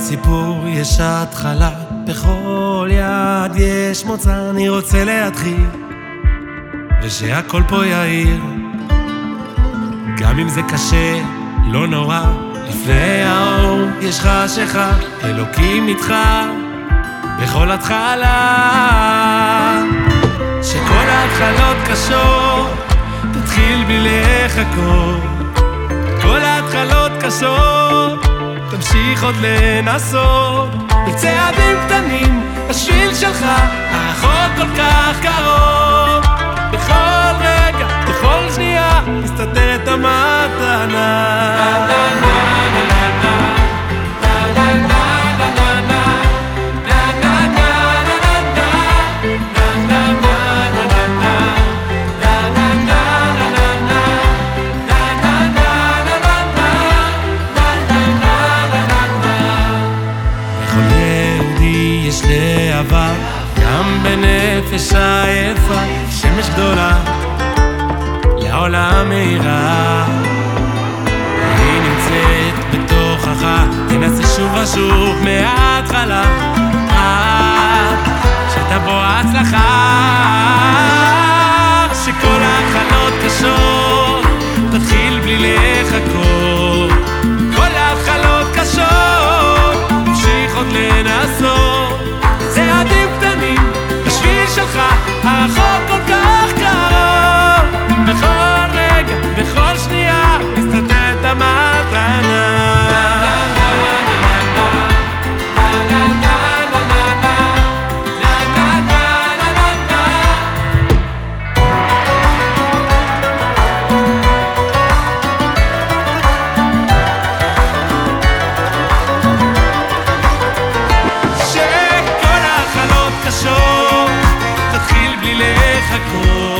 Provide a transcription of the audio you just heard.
סיפור יש התחלה, בכל יד יש מוצא, אני רוצה להתחיל, ושהכל פה יאיר. גם אם זה קשה, לא נורא, לפני האור יש חשיכה, אלוקים איתך בכל התחלה. שכל ההתחלות קשות, תתחיל בלחכות. כל ההתחלות קשות, תמשיך עוד לנסות. בצעדים קטנים, השביל שלך, גם בנפש היפה, שמש גדולה לעולם מהירה היא נמצאת בתוכך תנסה שוב ושוב מההתחלה. עד שתבוא שכל ההכנות קשות תתחיל בלי לחכות. כל ההתחלות קשות תמשיך עוד לנסות. קשות, תתחיל בלי לחכות.